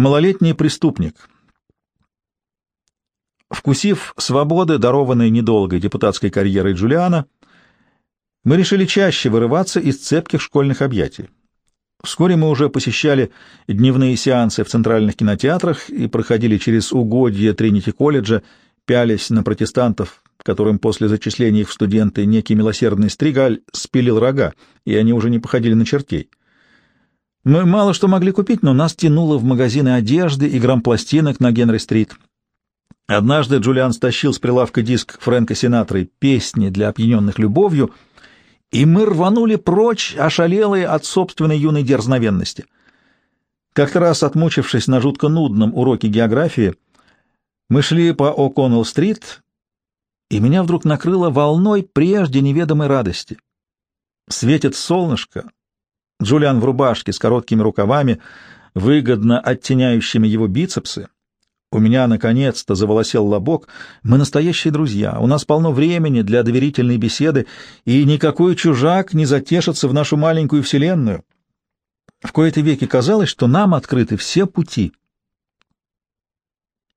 Малолетний преступник. Вкусив свободы, дарованной недолгой депутатской карьерой Джулиана, мы решили чаще вырываться из цепких школьных объятий. Вскоре мы уже посещали дневные сеансы в центральных кинотеатрах и проходили через угодья Тринити-колледжа, пялись на протестантов, которым после зачисления их в студенты некий милосердный стригаль спилил рога, и они уже не походили на чертей. Мы мало что могли купить, но нас тянуло в магазины одежды и грампластинок на Генри-стрит. Однажды Джулиан стащил с прилавка диск Фрэнка Синатры «Песни для опьяненных любовью», и мы рванули прочь, ошалелые от собственной юной дерзновенности. Как-то раз, отмучившись на жутко нудном уроке географии, мы шли по О'Коннелл-стрит, и меня вдруг накрыло волной прежде неведомой радости. Светит солнышко, Джулиан в рубашке с короткими рукавами, выгодно оттеняющими его бицепсы. У меня, наконец-то, заволосел лобок. Мы настоящие друзья, у нас полно времени для доверительной беседы, и никакой чужак не затешится в нашу маленькую вселенную. В кои-то веки казалось, что нам открыты все пути.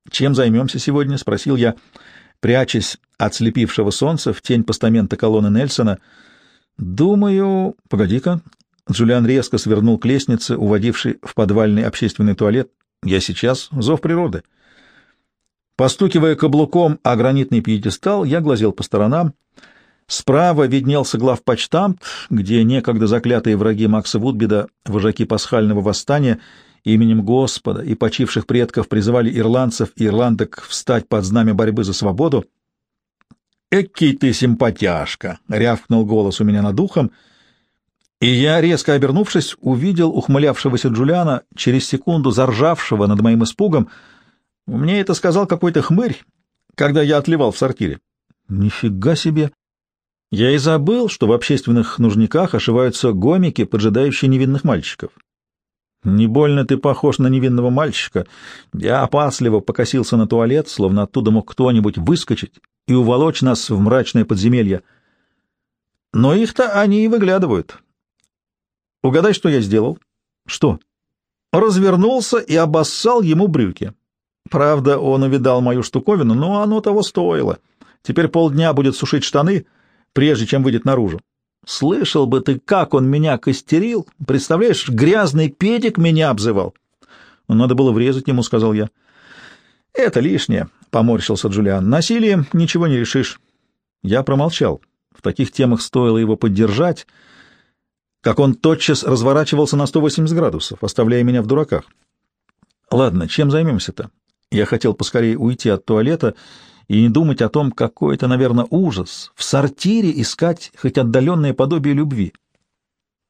«Чем займемся сегодня?» — спросил я, прячась от слепившего солнца в тень постамента колонны Нельсона. «Думаю... Погоди-ка, Джулиан резко свернул к лестнице, уводившей в подвальный общественный туалет. «Я сейчас. Зов природы». Постукивая каблуком о гранитный пьедестал, я глазел по сторонам. Справа виднелся главпочтамт, где некогда заклятые враги Макса Вудбида, вожаки пасхального восстания, именем Господа и почивших предков призывали ирландцев и ирландок встать под знамя борьбы за свободу. «Экий ты симпатяшка!» — рявкнул голос у меня над ухом — и я, резко обернувшись, увидел ухмылявшегося Джулиана, через секунду заржавшего над моим испугом. Мне это сказал какой-то хмырь, когда я отливал в сортире. Нифига себе! Я и забыл, что в общественных нужниках ошиваются гомики, поджидающие невинных мальчиков. Не больно ты похож на невинного мальчика. Я опасливо покосился на туалет, словно оттуда мог кто-нибудь выскочить и уволочь нас в мрачное подземелье. Но их-то они и выглядывают. Угадай, что я сделал? Что? Развернулся и обоссал ему брюки. Правда, он увидал мою штуковину, но оно того стоило. Теперь полдня будет сушить штаны, прежде чем выйдет наружу. Слышал бы ты, как он меня костерил. Представляешь, грязный педик меня обзывал. Надо было врезать ему, сказал я. Это лишнее, поморщился Джулиан. Насилием ничего не решишь. Я промолчал. В таких темах стоило его поддержать, как он тотчас разворачивался на 180 градусов, оставляя меня в дураках. Ладно, чем займемся-то? Я хотел поскорее уйти от туалета и не думать о том, какой это, наверное, ужас, в сортире искать хоть отдаленное подобие любви.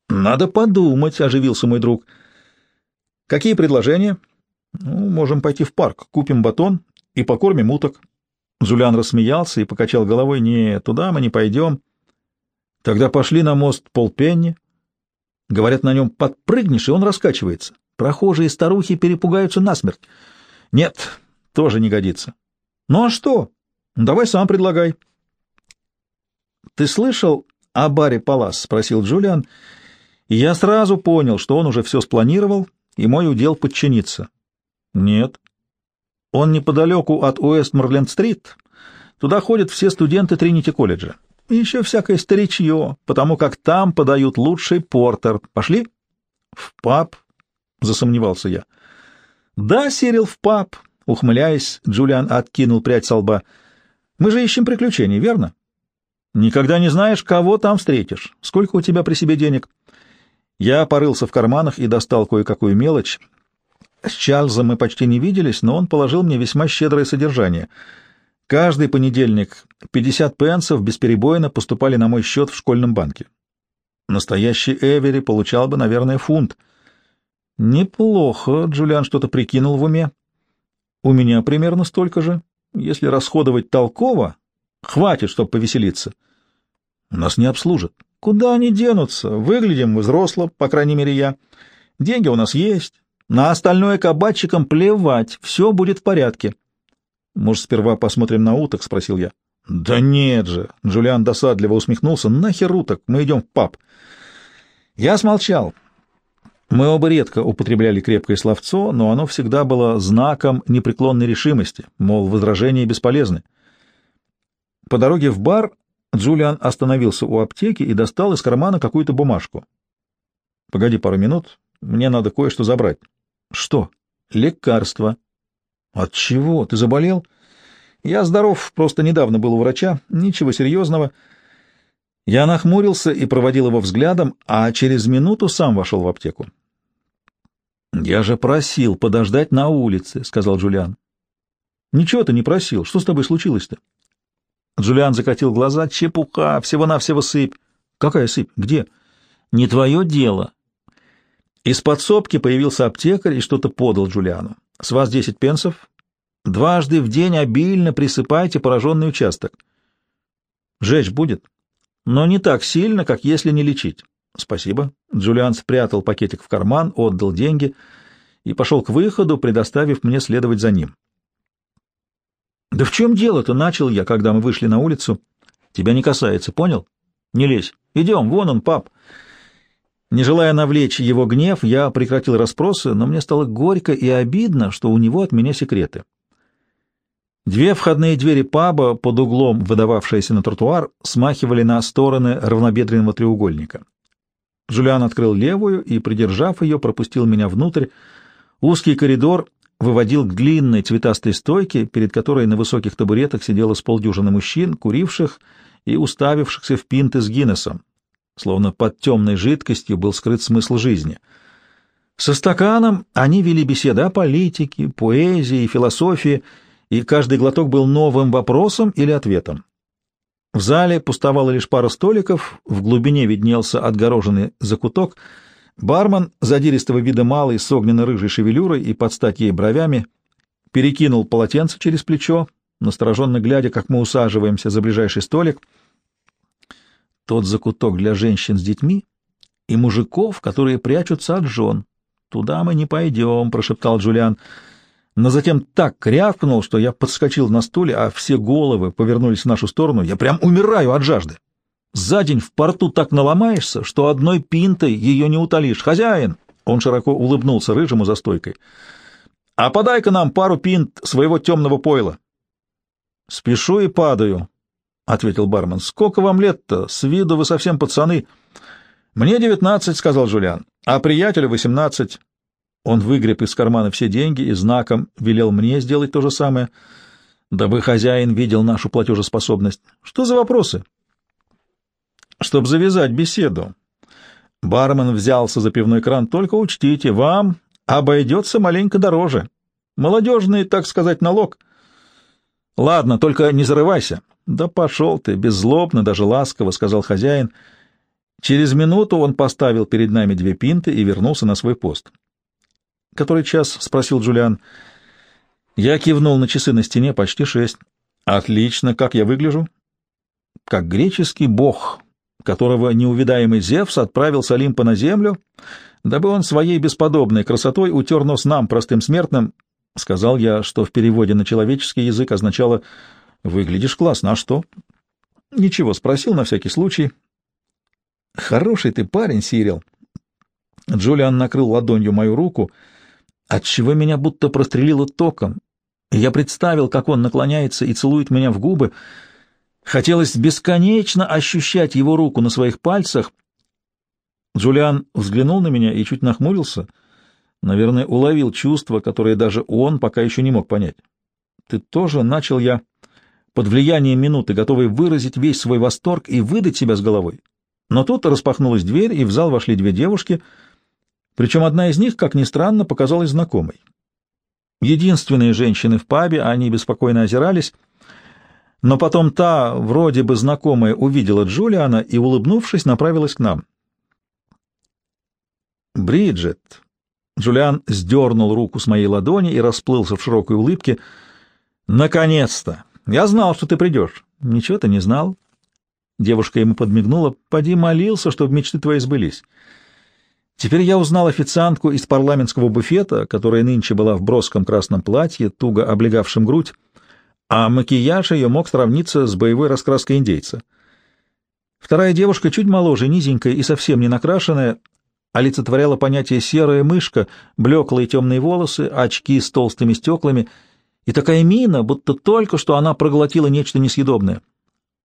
«Надо подумать», — оживился мой друг. «Какие предложения?» «Ну, можем пойти в парк, купим батон и покормим уток». Джулиан рассмеялся и покачал головой. «Не, туда мы не пойдем». «Тогда пошли на мост Полпенни, Говорят, на нем подпрыгнешь, и он раскачивается. Прохожие старухи перепугаются насмерть. Нет, тоже не годится. Ну а что? Давай сам предлагай. Ты слышал о баре Палас? спросил Джулиан, и я сразу понял, что он уже все спланировал, и мой удел подчиниться. Нет. Он неподалеку от Уэст-Морленд-стрит. Туда ходят все студенты Тринити-колледжа. И еще всякое старичье, потому как там подают лучший портер. Пошли? В паб? Засомневался я. Да, Сирил, в паб. Ухмыляясь, Джулиан откинул прядь со лба. Мы же ищем приключений, верно? Никогда не знаешь, кого там встретишь. Сколько у тебя при себе денег? Я порылся в карманах и достал кое-какую мелочь. С Чарльзом мы почти не виделись, но он положил мне весьма щедрое содержание — Каждый понедельник 50 пенсов бесперебойно поступали на мой счет в школьном банке. Настоящий Эвери получал бы, наверное, фунт. Неплохо, Джулиан что-то прикинул в уме. У меня примерно столько же. Если расходовать толково, хватит, чтобы повеселиться. Нас не обслужат. Куда они денутся? Выглядим взросло, по крайней мере, я. Деньги у нас есть. На остальное кабачикам плевать, все будет в порядке. «Может, сперва посмотрим на уток?» — спросил я. «Да нет же!» — Джулиан досадливо усмехнулся. «Нахер уток? Мы идем в паб!» Я смолчал. Мы оба редко употребляли крепкое словцо, но оно всегда было знаком непреклонной решимости, мол, возражения бесполезны. По дороге в бар Джулиан остановился у аптеки и достал из кармана какую-то бумажку. — Погоди пару минут, мне надо кое-что забрать. — Что? — Лекарство. — От чего? Ты заболел? — Я здоров, просто недавно был у врача, ничего серьезного. Я нахмурился и проводил его взглядом, а через минуту сам вошел в аптеку. «Я же просил подождать на улице», — сказал Джулиан. «Ничего ты не просил. Что с тобой случилось-то?» Джулиан закатил глаза. «Чепуха, всего-навсего сыпь». «Какая сыпь? Где?» «Не твое дело». Из подсобки появился аптекарь и что-то подал Джулиану. «С вас десять пенсов. Дважды в день обильно присыпайте пораженный участок. Жечь будет, но не так сильно, как если не лечить». «Спасибо». Джулиан спрятал пакетик в карман, отдал деньги и пошел к выходу, предоставив мне следовать за ним. «Да в чем дело-то?» — начал я, когда мы вышли на улицу. «Тебя не касается, понял? Не лезь. Идем, вон он, пап». Не желая навлечь его гнев, я прекратил расспросы, но мне стало горько и обидно, что у него от меня секреты. Две входные двери паба, под углом выдававшиеся на тротуар, смахивали на стороны равнобедренного треугольника. Жулиан открыл левую и, придержав ее, пропустил меня внутрь. Узкий коридор выводил к длинной цветастой стойке, перед которой на высоких табуретах сидело с полдюжины мужчин, куривших и уставившихся в пинты с Гиннесом. Словно под темной жидкостью был скрыт смысл жизни. Со стаканом они вели беседы о политике, поэзии, философии, и каждый глоток был новым вопросом или ответом. В зале пустовала лишь пара столиков, в глубине виднелся отгороженный закуток. Бармен, задиристого вида малый, с огненно-рыжей шевелюрой и под стать ей бровями, перекинул полотенце через плечо, настороженно глядя, как мы усаживаемся за ближайший столик. Тот закуток для женщин с детьми и мужиков, которые прячутся от жен. «Туда мы не пойдем», — прошептал Джулиан но затем так крякнул, что я подскочил на стуле, а все головы повернулись в нашу сторону. Я прям умираю от жажды. За день в порту так наломаешься, что одной пинтой ее не утолишь. Хозяин! Он широко улыбнулся рыжему за стойкой. А подай-ка нам пару пинт своего темного пойла. Спешу и падаю, — ответил бармен. Сколько вам лет-то? С виду вы совсем пацаны. Мне девятнадцать, — сказал Жулиан, — а приятелю восемнадцать. Он выгреб из кармана все деньги и знаком велел мне сделать то же самое, дабы хозяин видел нашу платежеспособность. Что за вопросы? Чтобы завязать беседу. Бармен взялся за пивной кран. Только учтите, вам обойдется маленько дороже. Молодежный, так сказать, налог. Ладно, только не зарывайся. Да пошел ты, беззлобно, даже ласково, — сказал хозяин. Через минуту он поставил перед нами две пинты и вернулся на свой пост. «Который час?» — спросил Джулиан. Я кивнул на часы на стене, почти шесть. «Отлично. Как я выгляжу?» «Как греческий бог, которого неувидаемый Зевс отправил с Олимпа на землю, дабы он своей бесподобной красотой утер нос нам, простым смертным». Сказал я, что в переводе на человеческий язык означало «выглядишь классно, а что?» «Ничего, спросил на всякий случай». «Хороший ты парень, Сирил». Джулиан накрыл ладонью мою руку — отчего меня будто прострелило током. Я представил, как он наклоняется и целует меня в губы. Хотелось бесконечно ощущать его руку на своих пальцах. Джулиан взглянул на меня и чуть нахмурился. Наверное, уловил чувство, которое даже он пока еще не мог понять. Ты тоже начал я под влиянием минуты, готовый выразить весь свой восторг и выдать себя с головой. Но тут распахнулась дверь, и в зал вошли две девушки — причем одна из них, как ни странно, показалась знакомой. Единственные женщины в пабе, они беспокойно озирались, но потом та, вроде бы знакомая, увидела Джулиана и, улыбнувшись, направилась к нам. «Бриджит!» Джулиан сдернул руку с моей ладони и расплылся в широкой улыбке. «Наконец-то! Я знал, что ты придешь». «Ничего ты не знал?» Девушка ему подмигнула. «Поди молился, чтобы мечты твои сбылись». Теперь я узнал официантку из парламентского буфета, которая нынче была в броском красном платье, туго облегавшем грудь, а макияж ее мог сравниться с боевой раскраской индейца. Вторая девушка чуть моложе, низенькая и совсем не накрашенная, олицетворяла понятие «серая мышка», блеклые темные волосы, очки с толстыми стеклами и такая мина, будто только что она проглотила нечто несъедобное.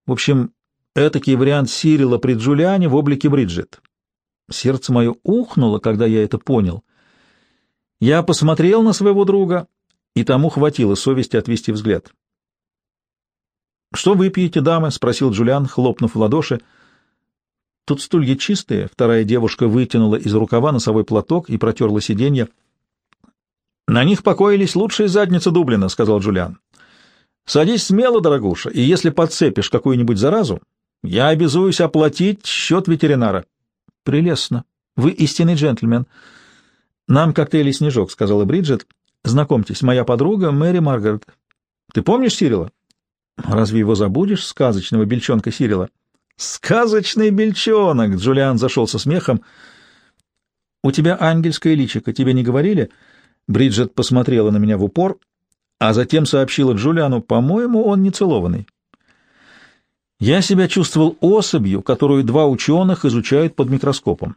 В общем, этакий вариант Сирила при Джулиане в облике Бриджит. Сердце мое ухнуло, когда я это понял. Я посмотрел на своего друга, и тому хватило совести отвести взгляд. «Что вы пьете, дамы?» — спросил Джулиан, хлопнув в ладоши. «Тут стулья чистые». Вторая девушка вытянула из рукава носовой платок и протерла сиденье. «На них покоились лучшие задницы Дублина», — сказал Джулиан. «Садись смело, дорогуша, и если подцепишь какую-нибудь заразу, я обязуюсь оплатить счет ветеринара». «Прелестно. Вы истинный джентльмен». «Нам коктейли снежок», — сказала Бриджит. «Знакомьтесь, моя подруга Мэри Маргарет. Ты помнишь Сирила?» Разве его забудешь, сказочного бельчонка Сирила? Сказочный бельчонок! Джулиан зашел со смехом. У тебя ангельское личико, тебе не говорили? Бриджит посмотрела на меня в упор, а затем сообщила Джулиану, по-моему, он не целованный. Я себя чувствовал особью, которую два ученых изучают под микроскопом.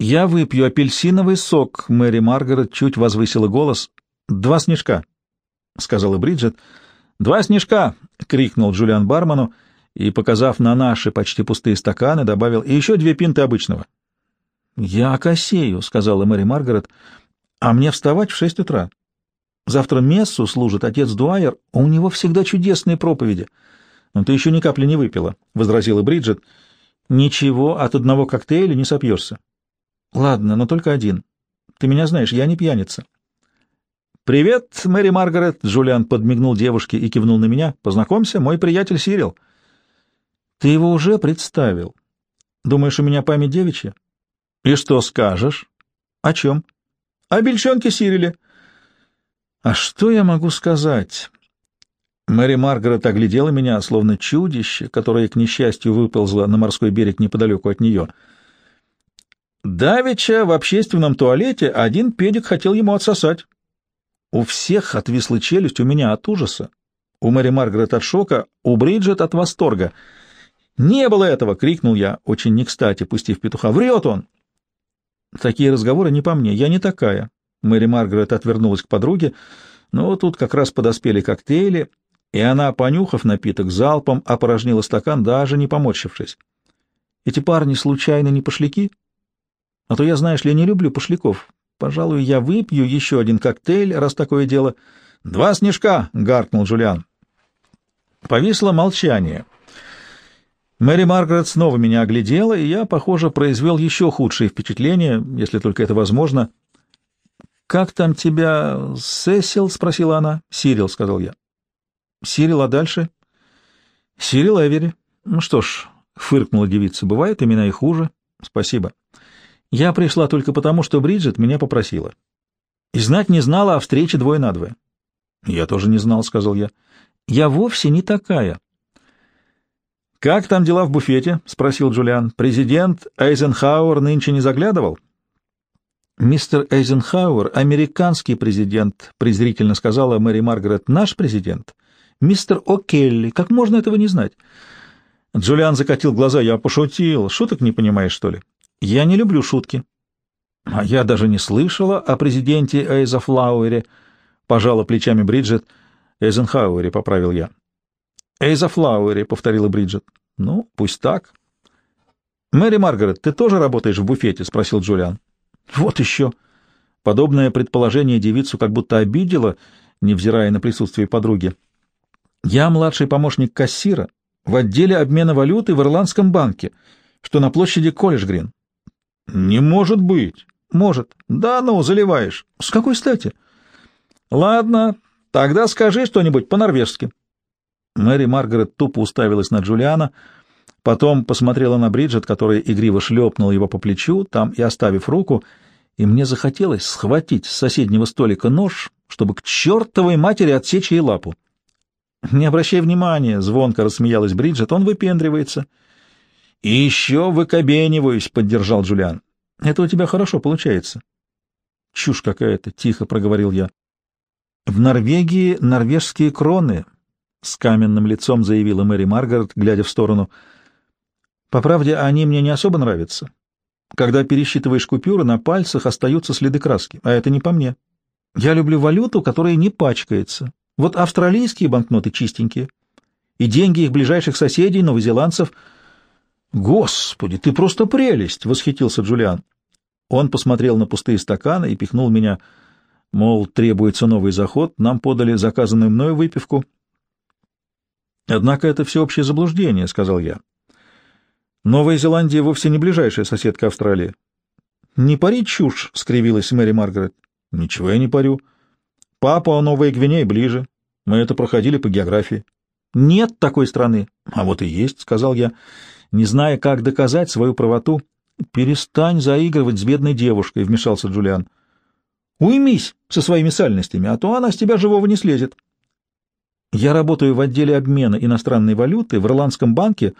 «Я выпью апельсиновый сок», — Мэри Маргарет чуть возвысила голос. «Два снежка». — сказала Бриджит. «Два снежка!» — крикнул Джулиан бармену и, показав на наши почти пустые стаканы, добавил «И еще две пинты обычного». «Я косею», — сказала Мэри Маргарет, — «а мне вставать в шесть утра. Завтра мессу служит отец Дуайер, а у него всегда чудесные проповеди». «Но ты еще ни капли не выпила», — возразила Бриджит. «Ничего, от одного коктейля не сопьешься». «Ладно, но только один. Ты меня знаешь, я не пьяница». «Привет, Мэри Маргарет!» — Джулиан подмигнул девушке и кивнул на меня. «Познакомься, мой приятель Сирил». «Ты его уже представил. Думаешь, у меня память девичья?» «И что скажешь?» «О чем?» «О бельчонке Сириле». «А что я могу сказать?» Мэри Маргарет оглядела меня, словно чудище, которое, к несчастью, выползло на морской берег неподалеку от нее. Давича в общественном туалете один педик хотел ему отсосать. У всех отвисла челюсть, у меня от ужаса, у Мэри Маргарет от шока, у Бриджит от восторга. «Не было этого!» — крикнул я, очень не кстати, пустив петуха. «Врет он!» Такие разговоры не по мне, я не такая. Мэри Маргарет отвернулась к подруге, но тут как раз подоспели коктейли, и она, понюхав напиток, залпом опорожнила стакан, даже не поморщившись. Эти парни случайно не пошляки? А то я, знаешь ли, не люблю пошляков. Пожалуй, я выпью еще один коктейль, раз такое дело. Два снежка, гаркнул Джулиан. Повисло молчание. Мэри Маргарет снова меня оглядела, и я, похоже, произвел еще худшее впечатление, если только это возможно. «Как там тебя, Сесил?» — спросила она. «Сирил», — сказал я. «Сирил, а дальше?» «Сирил Эвери». «Ну что ж», — фыркнула девица, — «бывают имена и хуже». «Спасибо». Я пришла только потому, что Бриджит меня попросила. И знать не знала о встрече двое на двое. Я тоже не знал, — сказал я. Я вовсе не такая. «Как там дела в буфете?» — спросил Джулиан. «Президент Эйзенхауэр нынче не заглядывал?» «Мистер Эйзенхауэр — американский президент», — презрительно сказала Мэри Маргарет. «Наш президент. Мистер О'Келли. Как можно этого не знать?» Джулиан закатил глаза. «Я пошутил. Шуток не понимаешь, что ли?» Я не люблю шутки. А я даже не слышала о президенте Эйзафлауэре, пожала плечами Бриджит. Эйзенхауэре, поправил я. Эйзафлауэре, повторила Бриджит. Ну, пусть так. Мэри Маргарет, ты тоже работаешь в буфете? спросил Джулиан. Вот еще. Подобное предположение девицу как будто обидело, невзирая на присутствие подруги. Я младший помощник кассира в отделе обмена валюты в Ирландском банке, что на площади Колледж-Грин. Не может быть. Может. Да ну, заливаешь. С какой стати? Ладно, тогда скажи что-нибудь по-норвежски. Мэри Маргарет тупо уставилась на Джулиана, потом посмотрела на Бриджит, которая игриво шлепнула его по плечу, там и оставив руку, и мне захотелось схватить с соседнего столика нож, чтобы к чертовой матери отсечь ей лапу. «Не обращай внимания», — звонко рассмеялась Бриджит, — «он выпендривается». «И еще выкобениваюсь», — поддержал Джулиан. «Это у тебя хорошо получается». «Чушь какая-то», — тихо проговорил я. «В Норвегии норвежские кроны», — с каменным лицом заявила Мэри Маргарет, глядя в сторону. «По правде, они мне не особо нравятся. Когда пересчитываешь купюры, на пальцах остаются следы краски, а это не по мне. Я люблю валюту, которая не пачкается. Вот австралийские банкноты чистенькие, и деньги их ближайших соседей, новозеландцев. Господи, ты просто прелесть! — восхитился Джулиан. Он посмотрел на пустые стаканы и пихнул меня, мол, требуется новый заход, нам подали заказанную мною выпивку. Однако это всеобщее заблуждение, — сказал я. Новая Зеландия вовсе не ближайшая соседка Австралии. — Не пари чушь, — скривилась Мэри Маргарет. — Ничего я не парю. Папа, Новая Гвинея ближе. Мы это проходили по географии. — Нет такой страны. — А вот и есть, — сказал я, не зная, как доказать свою правоту. — Перестань заигрывать с бедной девушкой, — вмешался Джулиан. — Уймись со своими сальностями, а то она с тебя живого не слезет. Я работаю в отделе обмена иностранной валюты в Ирландском банке,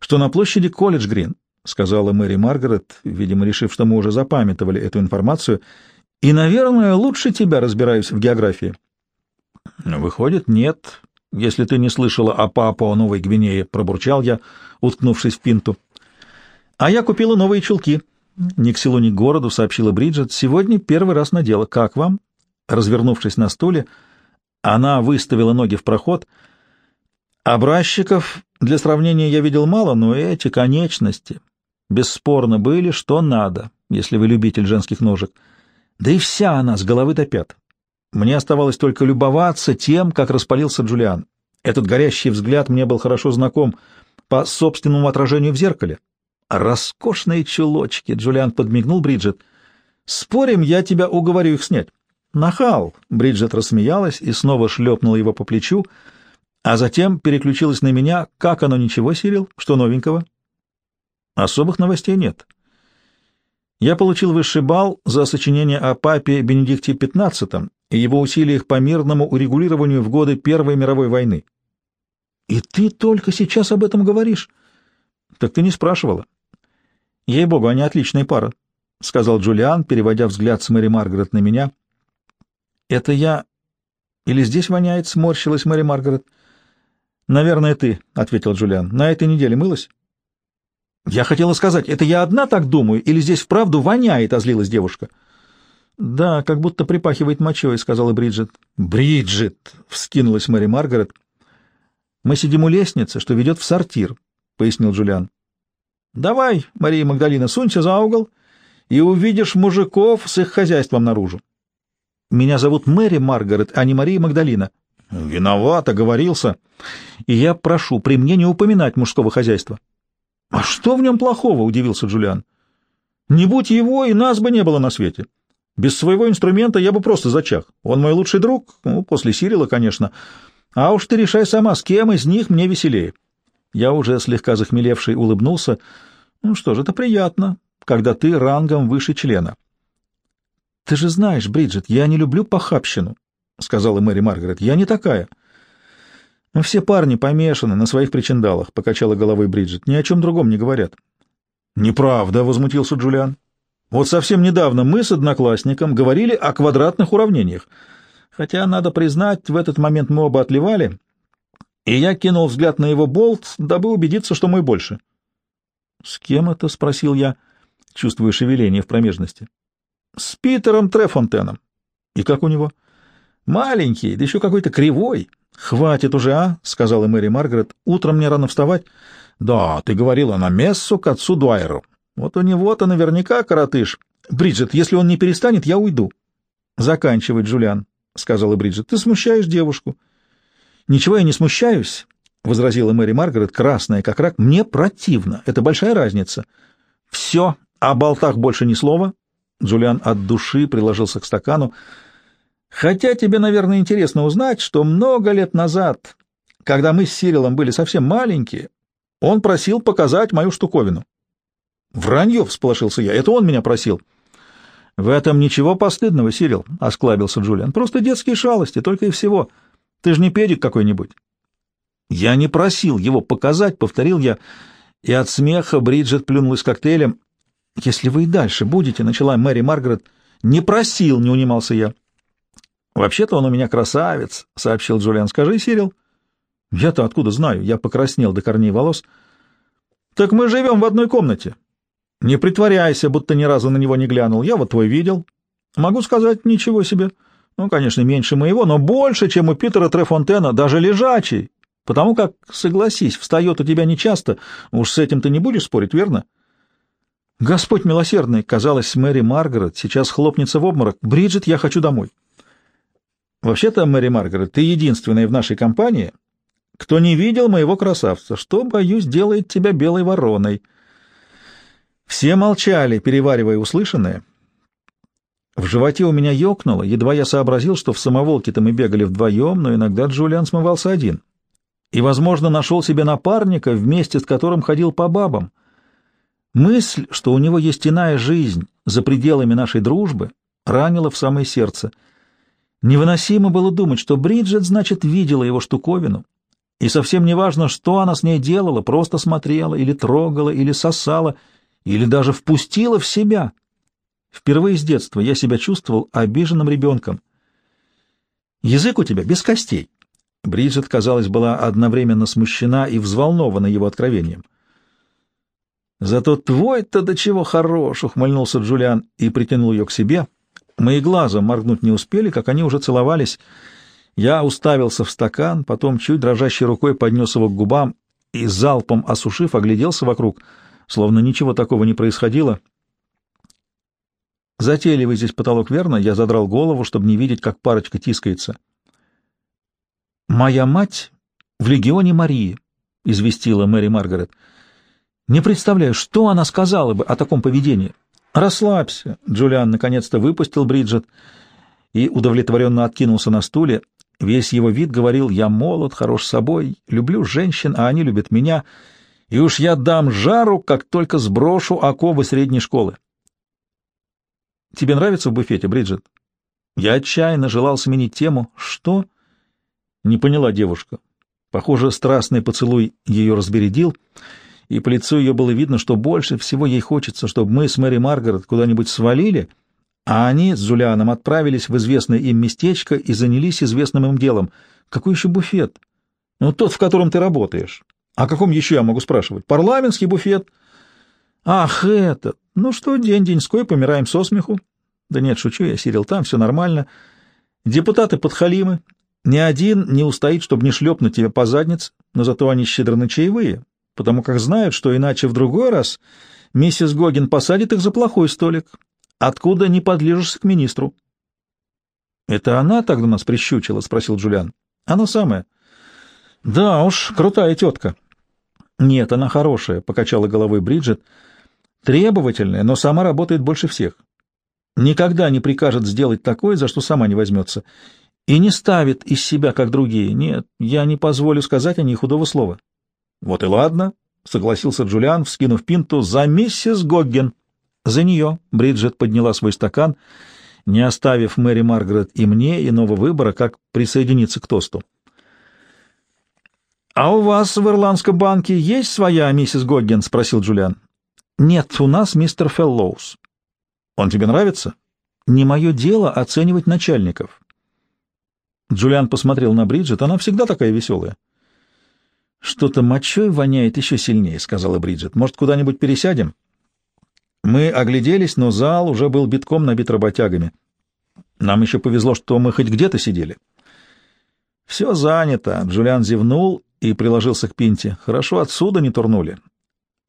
что на площади Колледж-Грин, — сказала Мэри Маргарет, видимо, решив, что мы уже запамятовали эту информацию, — и, наверное, лучше тебя разбираюсь в географии. — Выходит, нет, если ты не слышала о Папуа Новой Гвинее, — пробурчал я, уткнувшись в пинту. — А я купила новые чулки. Ни к селу, ни к городу, — сообщила Бриджит. — Сегодня первый раз надела. Как вам? Развернувшись на стуле, — она выставила ноги в проход. Образчиков для сравнения я видел мало, но эти конечности бесспорно были, что надо, если вы любитель женских ножек. Да и вся она с головы до пят. Мне оставалось только любоваться тем, как распалился Джулиан. Этот горящий взгляд мне был хорошо знаком по собственному отражению в зеркале. «Роскошные чулочки!» — Джулиан подмигнул Бриджит. «Спорим, я тебя уговорю их снять?» «Нахал!» — Бриджит рассмеялась и снова шлепнула его по плечу, а затем переключилась на меня. «Как оно, ничего, Сирил? Что новенького?» «Особых новостей нет. Я получил высший балл за сочинение о папе Бенедикте XV и его усилиях по мирному урегулированию в годы Первой мировой войны». «И ты только сейчас об этом говоришь?» «Так ты не спрашивала». «Ей-богу, они отличная пара», — сказал Джулиан, переводя взгляд с Мэри Маргарет на меня — «Это я... Или здесь воняет?» — сморщилась Мэри Маргарет. «Наверное, ты», — ответил Джулиан. «На этой неделе мылась?» «Я хотела сказать, это я одна так думаю, или здесь вправду воняет?» — озлилась девушка. «Да, как будто припахивает мочой», — сказала Бриджит. «Бриджит!» — вскинулась Мэри Маргарет. «Мы сидим у лестницы, что ведет в сортир», — пояснил Джулиан. «Давай, Мария Магдалина, сунься за угол и увидишь мужиков с их хозяйством наружу. Меня зовут Мэри Маргарет, а не Мария Магдалина. Виноват, оговорился. И я прошу при мне не упоминать мужского хозяйства. А что в нем плохого, удивился Джулиан. Не будь его, и нас бы не было на свете. Без своего инструмента я бы просто зачах. Он мой лучший друг, ну, после Сирила, конечно. А уж ты решай сама, с кем из них мне веселее. Я уже слегка захмелевший улыбнулся. Ну что ж, это приятно, когда ты рангом выше члена. «Ты же знаешь, Бриджит, я не люблю похабщину», — сказала Мэри Маргарет. «Я не такая». «Но все парни помешаны на своих причиндалах», — покачала головой Бриджит. «Ни о чем другом не говорят». «Неправда», — возмутился Джулиан. «Вот совсем недавно мы с одноклассником говорили о квадратных уравнениях. Хотя, надо признать, в этот момент мы оба отливали, и я кинул взгляд на его болт, дабы убедиться, что мой больше». «С кем это?» — спросил я, чувствуя шевеление в промежности. С Питером Трефонтеном. И как у него? Маленький, да еще какой-то кривой. Хватит уже, а? сказала Мэри Маргарет. Утром мне рано вставать. Да, ты говорила на мессу к отцу Дуайеру. Вот у него-то наверняка коротыш. Бриджит, если он не перестанет, я уйду. Заканчивай, Джулиан, сказала Бриджит. Ты смущаешь девушку. Ничего я не смущаюсь, возразила Мэри Маргарет, красная как рак. Мне противно. Это большая разница. Все, о болтах больше ни слова. Джулиан от души приложился к стакану. «Хотя тебе, наверное, интересно узнать, что много лет назад, когда мы с Сирилом были совсем маленькие, он просил показать мою штуковину». «Вранье!» — всполошился я. «Это он меня просил». «В этом ничего постыдного, Сирил», — осклабился Джулиан. «Просто детские шалости, только и всего. Ты же не педик какой-нибудь». «Я не просил его показать», — повторил я, и от смеха Бриджит плюнулась коктейлем. «Если вы и дальше будете», — начала Мэри Маргарет. «Не просил», — не унимался я. «Вообще-то он у меня красавец», — сообщил Джулиан. «Скажи, Сирил». «Я-то откуда знаю?» Я покраснел до корней волос. «Так мы живем в одной комнате». Не притворяйся, будто ни разу на него не глянул. Я вот твой видел. Могу сказать, ничего себе. Ну, конечно, меньше моего, но больше, чем у Питера Трефонтена, даже лежачий. Потому как, согласись, встает у тебя нечасто. Уж с этим ты не будешь спорить, верно? Господь милосердный, казалось, Мэри Маргарет сейчас хлопнется в обморок. Бриджит, я хочу домой. Вообще-то, Мэри Маргарет, ты единственная в нашей компании, кто не видел моего красавца, что, боюсь, делает тебя белой вороной. Все молчали, переваривая услышанное. В животе у меня ёкнуло, едва я сообразил, что в самоволке-то мы бегали вдвоем, но иногда Джулиан смывался один. И, возможно, нашел себе напарника, вместе с которым ходил по бабам. Мысль, что у него есть иная жизнь за пределами нашей дружбы, ранила в самое сердце. Невыносимо было думать, что Бриджит, значит, видела его штуковину, и совсем не важно, что она с ней делала, просто смотрела или трогала, или сосала — или даже впустила в себя. Впервые с детства я себя чувствовал обиженным ребенком. Язык у тебя без костей. Бриджит, казалось, была одновременно смущена и взволнована его откровением. «Зато твой-то до чего хорош!» — ухмыльнулся Джулиан и притянул ее к себе. Мои глаза моргнуть не успели, как они уже целовались. Я уставился в стакан, потом чуть дрожащей рукой поднес его к губам и, залпом осушив, огляделся вокруг — словно ничего такого не происходило. Затейливый здесь потолок, верно? Я задрал голову, чтобы не видеть, как парочка тискается. «Моя мать в легионе Марии», — известила Мэри Маргарет. «Не представляю, что она сказала бы о таком поведении». «Расслабься», — Джулиан наконец-то выпустил Бриджит и удовлетворенно откинулся на стуле. Весь его вид говорил «Я молод, хорош собой, люблю женщин, а они любят меня» и уж я дам жару, как только сброшу оковы средней школы. Тебе нравится в буфете, Бриджит? Я отчаянно желал сменить тему. Что? Не поняла девушка. Похоже, страстный поцелуй ее разбередил, и по лицу ее было видно, что больше всего ей хочется, чтобы мы с Мэри Маргарет куда-нибудь свалили, а они с Джулианом отправились в известное им местечко и занялись известным им делом. Какой еще буфет? Ну, тот, в котором ты работаешь. О каком еще я могу спрашивать? Парламентский буфет. Ах, это! Ну что, день-деньской, помираем со смеху. Да нет, шучу я, Сирил, там все нормально. Депутаты подхалимы. Ни один не устоит, чтобы не шлепнуть тебя по заднице, но зато они щедро на чаевые, потому как знают, что иначе в другой раз миссис Гогин посадит их за плохой столик, откуда не подлежишься к министру. — Это она тогда нас прищучила? — спросил Джулиан. — Она самая. — Да уж, крутая тетка. — «Нет, она хорошая», — покачала головой Бриджит. «Требовательная, но сама работает больше всех. Никогда не прикажет сделать такое, за что сама не возьмется. И не ставит из себя, как другие. Нет, я не позволю сказать о ней худого слова». «Вот и ладно», — согласился Джулиан, вскинув пинту, — «за миссис Гогген». «За нее», — Бриджит подняла свой стакан, не оставив Мэри Маргарет и мне иного выбора, как присоединиться к тосту. «А у вас в Ирландском банке есть своя миссис Гогген?» — спросил Джулиан. «Нет, у нас мистер Феллоус». «Он тебе нравится?» «Не мое дело оценивать начальников». Джулиан посмотрел на Бриджит. Она всегда такая веселая. «Что-то мочой воняет еще сильнее», — сказала Бриджит. «Может, куда-нибудь пересядем?» Мы огляделись, но зал уже был битком набит работягами. Нам еще повезло, что мы хоть где-то сидели. «Все занято», — Джулиан зевнул и приложился к Пинте. «Хорошо отсюда не турнули.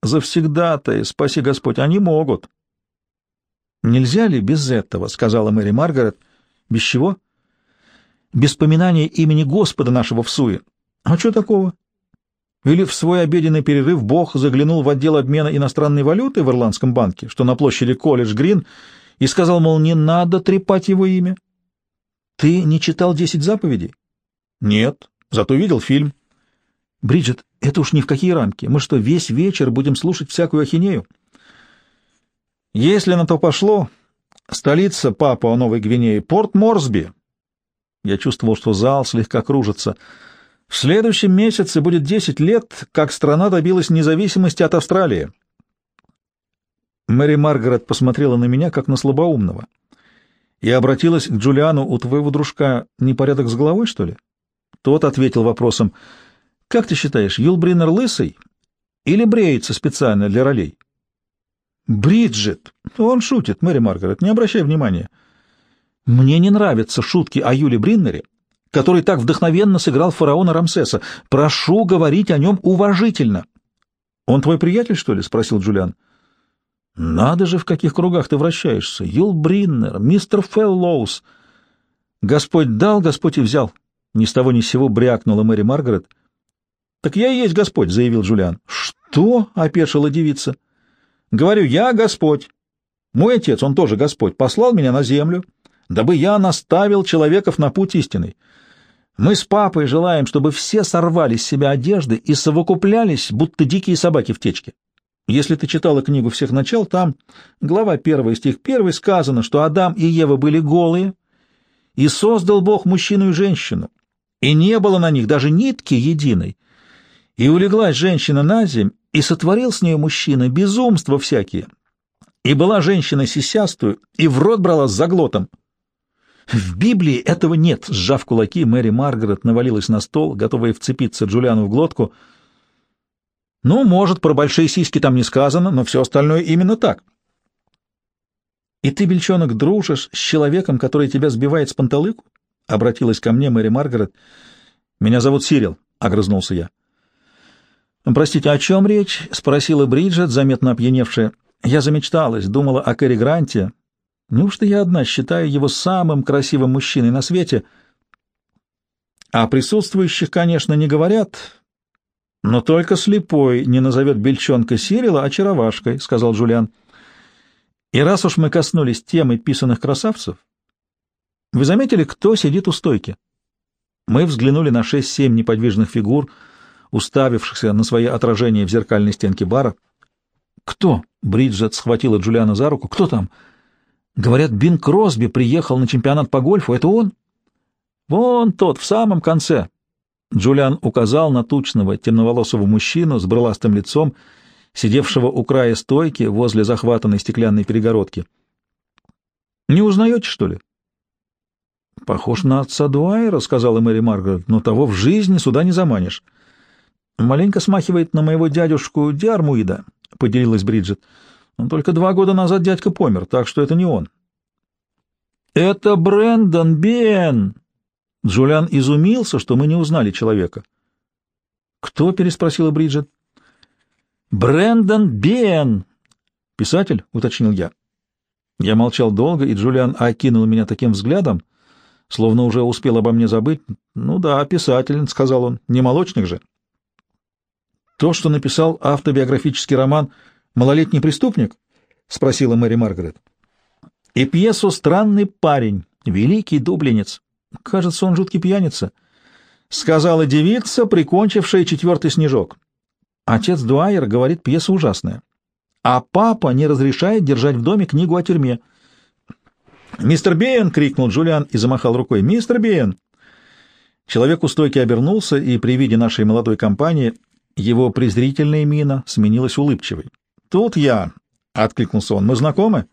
Завсегда-то, спаси Господь, они могут». «Нельзя ли без этого?» — сказала Мэри Маргарет. «Без чего?» «Без поминания имени Господа нашего в суе». «А что такого?» Или в свой обеденный перерыв Бог заглянул в отдел обмена иностранной валюты в Ирландском банке, что на площади Колледж Грин, и сказал, мол, не надо трепать его имя. Ты не читал десять заповедей? Нет, зато видел фильм. Бриджит, это уж ни в какие рамки. Мы что, весь вечер будем слушать всякую ахинею? Если на то пошло, столица Папуа Новой Гвинеи, порт Морсби. Я чувствовал, что зал слегка кружится. В следующем месяце будет десять лет, как страна добилась независимости от Австралии. Мэри Маргарет посмотрела на меня, как на слабоумного, и обратилась к Джулиану, у твоего дружка непорядок с головой, что ли? Тот ответил вопросом — как ты считаешь, Юлбринер лысый или бреется специально для ролей? Бриджит! Он шутит, Мэри Маргарет, не обращай внимания. Мне не нравятся шутки о Юле Бриннере, который так вдохновенно сыграл фараона Рамсеса. Прошу говорить о нем уважительно. Он твой приятель, что ли? — спросил Джулиан. Надо же, в каких кругах ты вращаешься. Юл Бриннер, мистер Феллоус. Господь дал, Господь и взял. Ни с того ни с сего брякнула Мэри Маргарет. Так я и есть Господь, — заявил Джулиан. Что? — опешила девица. Говорю, я Господь. Мой отец, он тоже Господь, послал меня на землю, дабы я наставил человеков на путь истинный. Мы с папой желаем, чтобы все сорвали с себя одежды и совокуплялись, будто дикие собаки в течке. Если ты читала книгу «Всех начал», там, глава 1, стих 1, сказано, что Адам и Ева были голые, и создал Бог мужчину и женщину, и не было на них даже нитки единой. И улеглась женщина на земь, и сотворил с нее мужчина безумства всякие. И была женщина сисястую, и в рот брала с заглотом. В Библии этого нет. Сжав кулаки, Мэри Маргарет навалилась на стол, готовая вцепиться Джулиану в глотку. Ну, может, про большие сиськи там не сказано, но все остальное именно так. И ты, бельчонок, дружишь с человеком, который тебя сбивает с панталыку? Обратилась ко мне Мэри Маргарет. Меня зовут Сирил, огрызнулся я. «Простите, о чем речь?» — спросила Бриджит, заметно опьяневшая. «Я замечталась, думала о Кэрри Гранте, Неужто я одна считаю его самым красивым мужчиной на свете? А присутствующих, конечно, не говорят, но только слепой не назовет бельчонка Сирила очаровашкой, — сказал Джулиан. И раз уж мы коснулись темы писаных красавцев, вы заметили, кто сидит у стойки? Мы взглянули на шесть-семь неподвижных фигур, уставившихся на свои отражения в зеркальной стенке бара. «Кто?» — Бриджет схватила Джулиана за руку. «Кто там?» Говорят, Бин Кросби приехал на чемпионат по гольфу. Это он? Вон тот, в самом конце. Джулиан указал на тучного, темноволосого мужчину с брыластым лицом, сидевшего у края стойки возле захватанной стеклянной перегородки. «Не узнаете, что ли?» «Похож на отца Дуайера», — сказала Мэри Маргарет, — «но того в жизни сюда не заманишь». «Маленько смахивает на моего дядюшку Диармуида», — поделилась Бриджит. Только два года назад дядька помер, так что это не он. «Это Брэндон Бен!» Джулиан изумился, что мы не узнали человека. «Кто?» — переспросила Бриджит. «Брэндон Бен!» «Писатель?» — уточнил я. Я молчал долго, и Джулиан окинул меня таким взглядом, словно уже успел обо мне забыть. «Ну да, писатель», — сказал он, — «не молочник же». То, что написал автобиографический роман малолетний преступник? — спросила Мэри Маргарет. — И пьесу «Странный парень», великий дублинец. Кажется, он жуткий пьяница. Сказала девица, прикончившая четвертый снежок. Отец Дуайер говорит, пьеса ужасная. А папа не разрешает держать в доме книгу о тюрьме. «Мистер Бейн!» — крикнул Джулиан и замахал рукой. «Мистер Бейн!» Человек у стойки обернулся, и при виде нашей молодой компании его презрительная мина сменилась улыбчивой. «Тут я», — откликнулся он. «Мы знакомы?»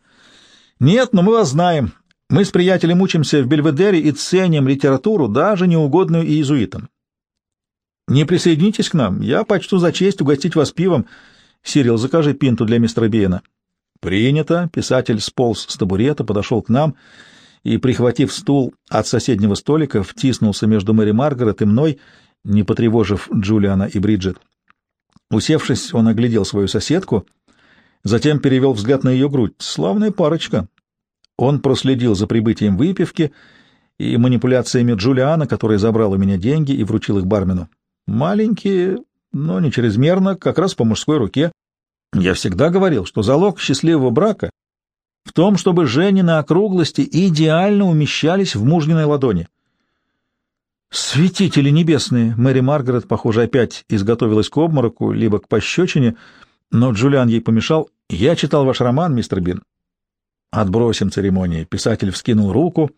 «Нет, но мы вас знаем. Мы с приятелем учимся в Бельведере и ценим литературу, даже неугодную иезуитам. Не присоединитесь к нам. Я почту за честь угостить вас пивом. Сирил, закажи пинту для мистера Биена». «Принято». Писатель сполз с табурета, подошел к нам и, прихватив стул от соседнего столика, втиснулся между Мэри Маргарет и мной, не потревожив Джулиана и Бриджит. Усевшись, он оглядел свою соседку — Затем перевел взгляд на ее грудь. Славная парочка. Он проследил за прибытием выпивки и манипуляциями Джулиана, который забрал у меня деньги и вручил их бармену. Маленькие, но не чрезмерно, как раз по мужской руке. Я всегда говорил, что залог счастливого брака в том, чтобы Женины округлости идеально умещались в мужниной ладони. «Святители небесные!» Мэри Маргарет, похоже, опять изготовилась к обмороку, либо к пощечине, но Джулиан ей помешал. «Я читал ваш роман, мистер Бин». «Отбросим церемонии». Писатель вскинул руку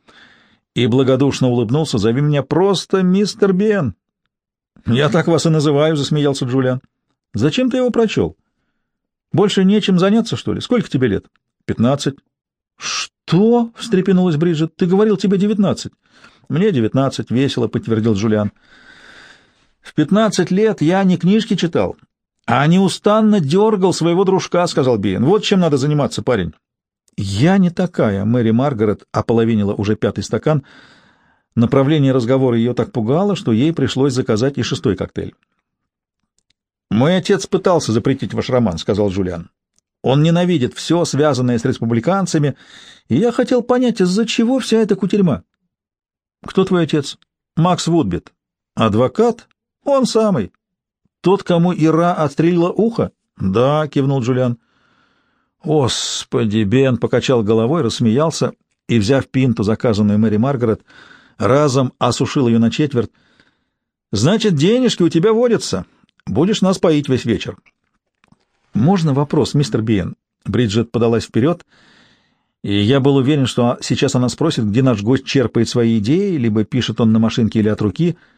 и благодушно улыбнулся. «Зови меня просто мистер Бен». «Я так вас и называю», — засмеялся Джулиан. «Зачем ты его прочел? Больше нечем заняться, что ли? Сколько тебе лет?» «Пятнадцать». «Что?» — встрепенулась Бриджит. «Ты говорил, тебе девятнадцать». «Мне девятнадцать», — весело подтвердил Джулиан. «В пятнадцать лет я не книжки читал, А неустанно дергал своего дружка, — сказал Биен. Вот чем надо заниматься, парень. Я не такая, — Мэри Маргарет ополовинила уже пятый стакан. Направление разговора ее так пугало, что ей пришлось заказать и шестой коктейль. «Мой отец пытался запретить ваш роман», — сказал Джулиан. «Он ненавидит все, связанное с республиканцами, и я хотел понять, из-за чего вся эта кутерьма». «Кто твой отец?» «Макс Вудбит». «Адвокат?» «Он самый». «Тот, кому Ира отстрелила ухо?» «Да», — кивнул Джулиан. «Господи!» — Бен покачал головой, рассмеялся и, взяв пинту, заказанную Мэри Маргарет, разом осушил ее на четверть. «Значит, денежки у тебя водятся. Будешь нас поить весь вечер». «Можно вопрос, мистер Биен?» Бриджит подалась вперед, и я был уверен, что сейчас она спросит, где наш гость черпает свои идеи, либо пишет он на машинке или от руки —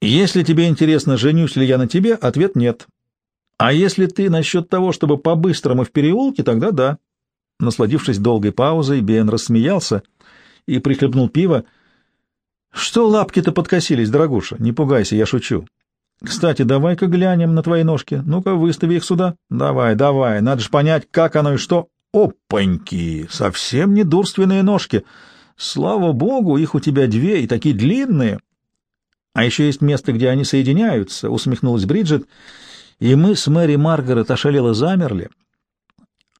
если тебе интересно, женюсь ли я на тебе, ответ нет. А если ты насчет того, чтобы по-быстрому в переулке, тогда да. Насладившись долгой паузой, Бен рассмеялся и прихлебнул пиво. Что лапки-то подкосились, дорогуша? Не пугайся, я шучу. Кстати, давай-ка глянем на твои ножки. Ну-ка, выстави их сюда. Давай, давай, надо же понять, как оно и что. Опаньки! Совсем не дурственные ножки. Слава богу, их у тебя две и такие длинные. А еще есть место, где они соединяются, — усмехнулась Бриджит, и мы с Мэри Маргарет ошалело замерли,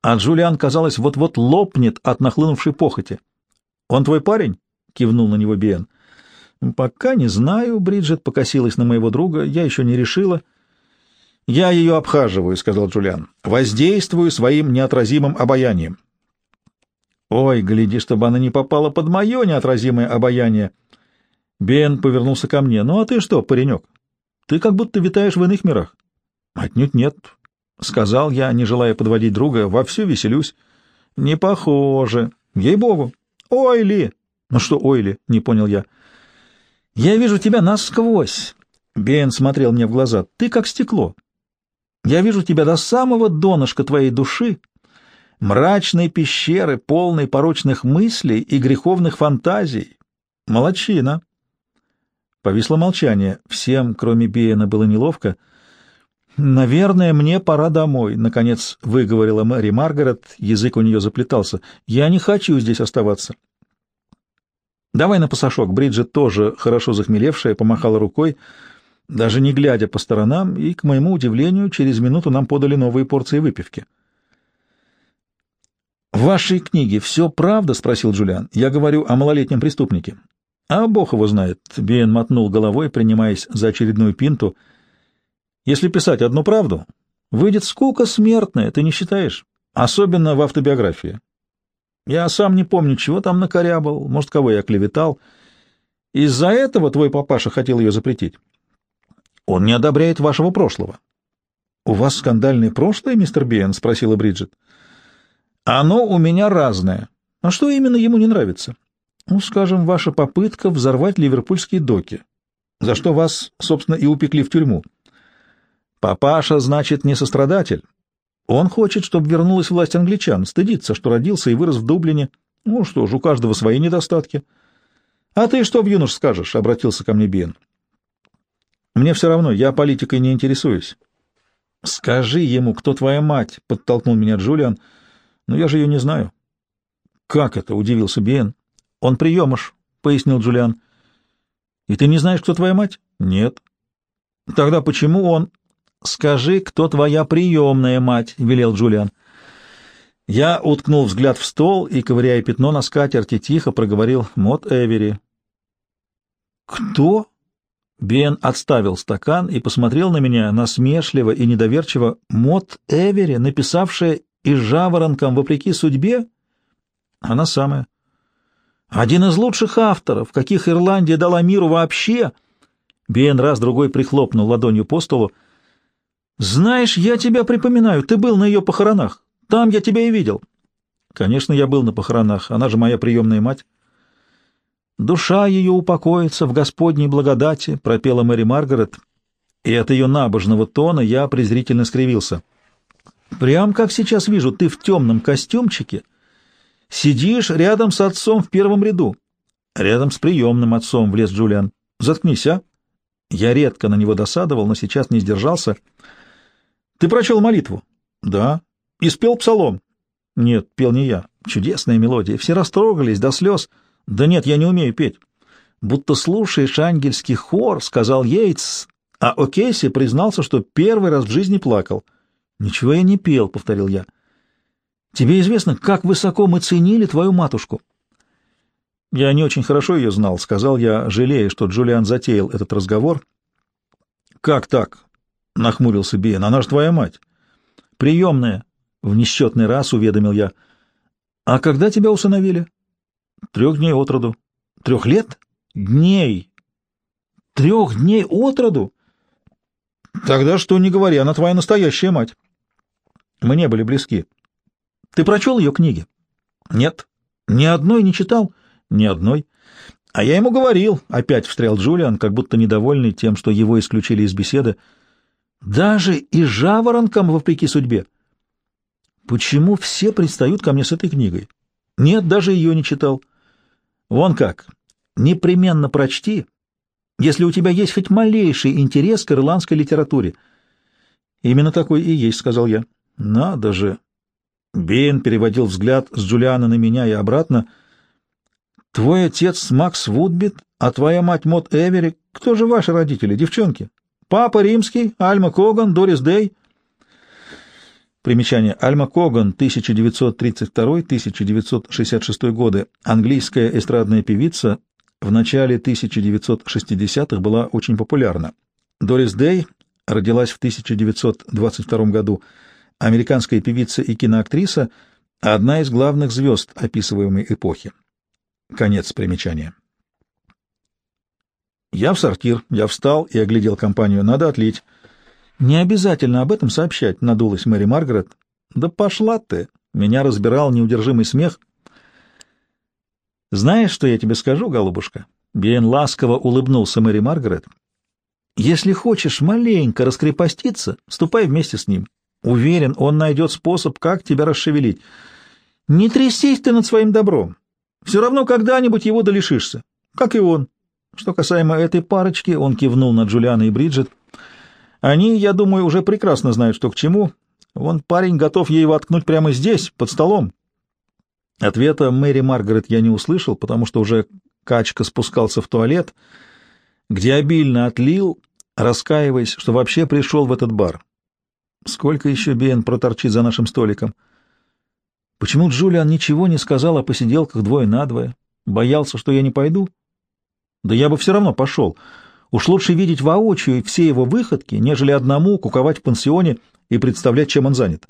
а Джулиан, казалось, вот-вот лопнет от нахлынувшей похоти. — Он твой парень? — кивнул на него Биен. — Пока не знаю, — Бриджит покосилась на моего друга, — я еще не решила. — Я ее обхаживаю, — сказал Джулиан, — воздействую своим неотразимым обаянием. — Ой, гляди, чтобы она не попала под мое неотразимое обаяние, — Бен повернулся ко мне. «Ну а ты что, паренек? Ты как будто витаешь в иных мирах». «Отнюдь нет», — сказал я, не желая подводить друга. «Вовсю веселюсь». «Не похоже. Ей-богу». «Ой ли!» «Ну что ой ли?» — не понял я. «Я вижу тебя насквозь». Бен смотрел мне в глаза. «Ты как стекло. Я вижу тебя до самого донышка твоей души, мрачной пещеры, полной порочных мыслей и греховных фантазий. Молодчина!» Повисло молчание. Всем, кроме Биена, было неловко. «Наверное, мне пора домой», — наконец выговорила Мэри Маргарет. Язык у нее заплетался. «Я не хочу здесь оставаться». «Давай на пасашок». Бриджит, тоже хорошо захмелевшая, помахала рукой, даже не глядя по сторонам, и, к моему удивлению, через минуту нам подали новые порции выпивки. «В вашей книге все правда?» — спросил Джулиан. «Я говорю о малолетнем преступнике». А бог его знает. Бен мотнул головой, принимаясь за очередную пинту. Если писать одну правду, выйдет скука смертная, ты не считаешь? Особенно в автобиографии. Я сам не помню, чего там накорябал, может, кого я клеветал. Из-за этого твой папаша хотел ее запретить. Он не одобряет вашего прошлого. — У вас скандальное прошлое, мистер Бен? — спросила Бриджит. — Оно у меня разное. А что именно ему не нравится? Ну, скажем, ваша попытка взорвать ливерпульские доки, за что вас, собственно, и упекли в тюрьму. Папаша, значит, не сострадатель. Он хочет, чтобы вернулась власть англичан, стыдится, что родился и вырос в Дублине. Ну что ж, у каждого свои недостатки. — А ты что в юнош скажешь? — обратился ко мне Бен. — Мне все равно, я политикой не интересуюсь. — Скажи ему, кто твоя мать, — подтолкнул меня Джулиан. — Но я же ее не знаю. — Как это? — удивился Бен. — Он приемыш, — пояснил Джулиан. — И ты не знаешь, кто твоя мать? — Нет. — Тогда почему он... — Скажи, кто твоя приемная мать, — велел Джулиан. Я уткнул взгляд в стол и, ковыряя пятно на скатерти, тихо проговорил «Мот Эвери». «Кто?» Бен отставил стакан и посмотрел на меня насмешливо и недоверчиво. «Мот Эвери, написавшая и жаворонком вопреки судьбе?» «Она самая». Один из лучших авторов, каких Ирландия дала миру вообще. Бен раз-другой прихлопнул ладонью по столу. «Знаешь, я тебя припоминаю, ты был на ее похоронах. Там я тебя и видел». «Конечно, я был на похоронах, она же моя приемная мать». «Душа ее упокоится в Господней благодати», — пропела Мэри Маргарет, и от ее набожного тона я презрительно скривился. «Прям как сейчас вижу, ты в темном костюмчике Сидишь рядом с отцом в первом ряду. Рядом с приемным отцом влез Джулиан. Заткнись, а? Я редко на него досадовал, но сейчас не сдержался. Ты прочел молитву? Да. И спел псалом? Нет, пел не я. Чудесная мелодия. Все растрогались до слез. Да нет, я не умею петь. Будто слушаешь ангельский хор, сказал Йейтс, а О'Кейси признался, что первый раз в жизни плакал. Ничего я не пел, повторил я. Тебе известно, как высоко мы ценили твою матушку. Я не очень хорошо ее знал, сказал я, жалея, что Джулиан затеял этот разговор. Как так? нахмурился Биен. Она же твоя мать. Приемная, в несчетный раз уведомил я. А когда тебя усыновили? Трех дней от роду. Трех лет? Дней. Трех дней от роду? Тогда что не говори, она твоя настоящая мать. Мы не были близки. Ты прочел ее книги? Нет. Ни одной не читал? Ни одной. А я ему говорил, опять встрял Джулиан, как будто недовольный тем, что его исключили из беседы. Даже и жаворонком, вопреки судьбе. Почему все пристают ко мне с этой книгой? Нет, даже ее не читал. Вон как. Непременно прочти, если у тебя есть хоть малейший интерес к ирландской литературе. Именно такой и есть, сказал я. Надо же. Бейн переводил взгляд с Джулиана на меня и обратно. Твой отец Макс Вудбит, а твоя мать Мот Эвери. Кто же ваши родители, девчонки? Папа Римский, Альма Коган, Дорис Дей. Примечание. Альма Коган, 1932-1966 годы, английская эстрадная певица, в начале 1960-х была очень популярна. Дорис Дей родилась в 1922 году, американская певица и киноактриса, одна из главных звезд описываемой эпохи. Конец примечания. Я в сортир, я встал и оглядел компанию. Надо отлить. Не обязательно об этом сообщать, надулась Мэри Маргарет. Да пошла ты! Меня разбирал неудержимый смех. Знаешь, что я тебе скажу, голубушка? Бен ласково улыбнулся Мэри Маргарет. Если хочешь маленько раскрепоститься, ступай вместе с ним. Уверен, он найдет способ, как тебя расшевелить. Не трясись ты над своим добром. Все равно когда-нибудь его долишишься, как и он. Что касаемо этой парочки, он кивнул на Джулиана и Бриджит. Они, я думаю, уже прекрасно знают, что к чему. Вон парень готов ей воткнуть прямо здесь, под столом. Ответа Мэри Маргарет я не услышал, потому что уже Качка спускался в туалет, где обильно отлил, раскаиваясь, что вообще пришел в этот бар. Сколько еще Бен проторчит за нашим столиком? Почему Джулиан ничего не сказал о посиделках двое на двое? Боялся, что я не пойду? Да я бы все равно пошел. Уж лучше видеть воочию все его выходки, нежели одному куковать в пансионе и представлять, чем он занят.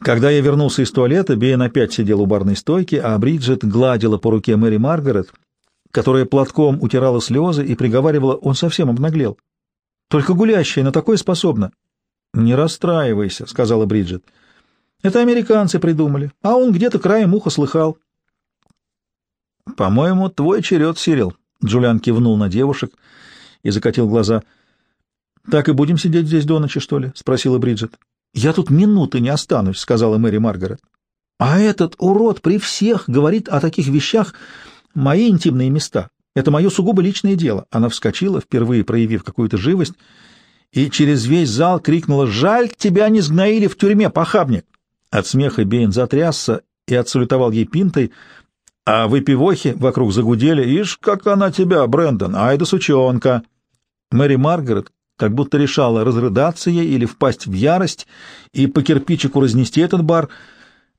Когда я вернулся из туалета, Бейн опять сидел у барной стойки, а Бриджит гладила по руке Мэри Маргарет, которая платком утирала слезы и приговаривала, он совсем обнаглел. Только гулящая на такое способна. «Не расстраивайся», — сказала Бриджит. «Это американцы придумали, а он где-то краем уха слыхал». «По-моему, твой черед, Сирил», — Джулиан кивнул на девушек и закатил глаза. «Так и будем сидеть здесь до ночи, что ли?» — спросила Бриджит. «Я тут минуты не останусь», — сказала Мэри Маргарет. «А этот урод при всех говорит о таких вещах мои интимные места. Это мое сугубо личное дело». Она вскочила, впервые проявив какую-то живость, и через весь зал крикнула «Жаль, тебя не сгноили в тюрьме, похабник!» От смеха Бейн затрясся и отсалютовал ей пинтой, а выпивохи вокруг загудели. «Ишь, как она тебя, Брэндон! Ай да сучонка!» Мэри Маргарет как будто решала, разрыдаться ей или впасть в ярость и по кирпичику разнести этот бар.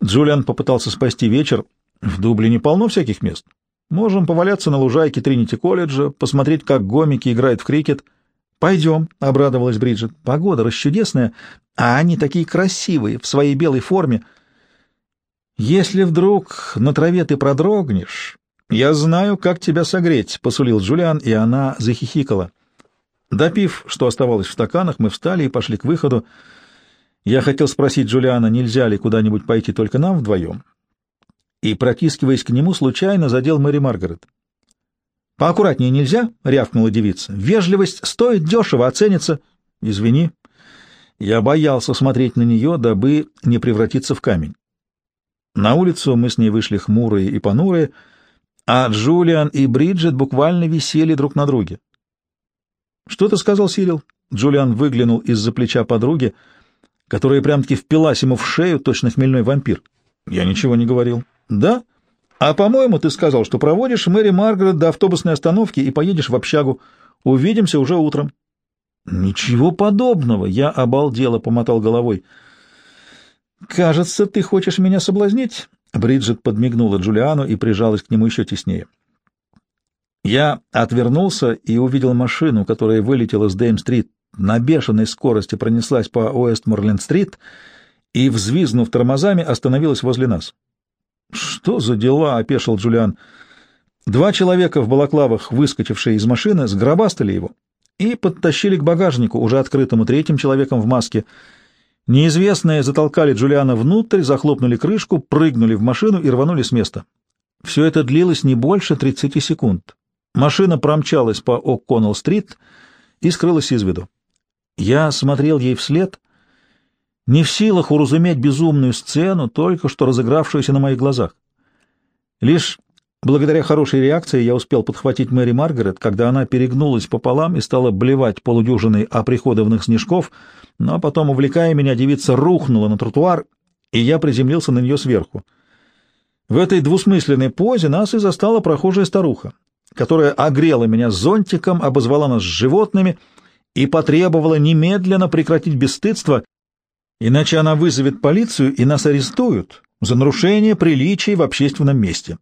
Джулиан попытался спасти вечер. В Дублине полно всяких мест. Можем поваляться на лужайке Тринити-колледжа, посмотреть, как гомики играют в крикет. «Пойдем», — обрадовалась Бриджит. «Погода расчудесная, а они такие красивые, в своей белой форме. Если вдруг на траве ты продрогнешь, я знаю, как тебя согреть», — посулил Джулиан, и она захихикала. Допив, что оставалось в стаканах, мы встали и пошли к выходу. Я хотел спросить Джулиана, нельзя ли куда-нибудь пойти только нам вдвоем, и, протискиваясь к нему, случайно задел Мэри Маргарет. «Поаккуратнее нельзя?» — рявкнула девица. «Вежливость стоит дешево, оценится». «Извини». Я боялся смотреть на нее, дабы не превратиться в камень. На улицу мы с ней вышли хмурые и понурые, а Джулиан и Бриджит буквально висели друг на друге. «Что ты сказал, Сирил?» Джулиан выглянул из-за плеча подруги. которая прям-таки впилась ему в шею, точно хмельной вампир. Я ничего не говорил. Да? А, по-моему, ты сказал, что проводишь Мэри Маргарет до автобусной остановки и поедешь в общагу. Увидимся уже утром. Ничего подобного. Я обалдело помотал головой. Кажется, ты хочешь меня соблазнить? Бриджит подмигнула Джулиану и прижалась к нему еще теснее. Я отвернулся и увидел машину, которая вылетела с Дейм-стрит, на бешеной скорости пронеслась по Уэст-Морленд-стрит и, взвизнув тормозами, остановилась возле нас. «Что за дела?» — опешил Джулиан. Два человека в балаклавах, выскочившие из машины, сгробастали его и подтащили к багажнику, уже открытому третьим человеком в маске. Неизвестные затолкали Джулиана внутрь, захлопнули крышку, прыгнули в машину и рванули с места. Все это длилось не больше 30 секунд. Машина промчалась по О'Коннелл-стрит и скрылась из виду. Я смотрел ей вслед, не в силах уразуметь безумную сцену, только что разыгравшуюся на моих глазах. Лишь благодаря хорошей реакции я успел подхватить Мэри Маргарет, когда она перегнулась пополам и стала блевать полудюжиной оприходованных снежков, но потом, увлекая меня, девица рухнула на тротуар, и я приземлился на нее сверху. В этой двусмысленной позе нас и застала прохожая старуха, которая огрела меня зонтиком, обозвала нас животными и потребовала немедленно прекратить бесстыдство, иначе она вызовет полицию и нас арестуют за нарушение приличий в общественном месте.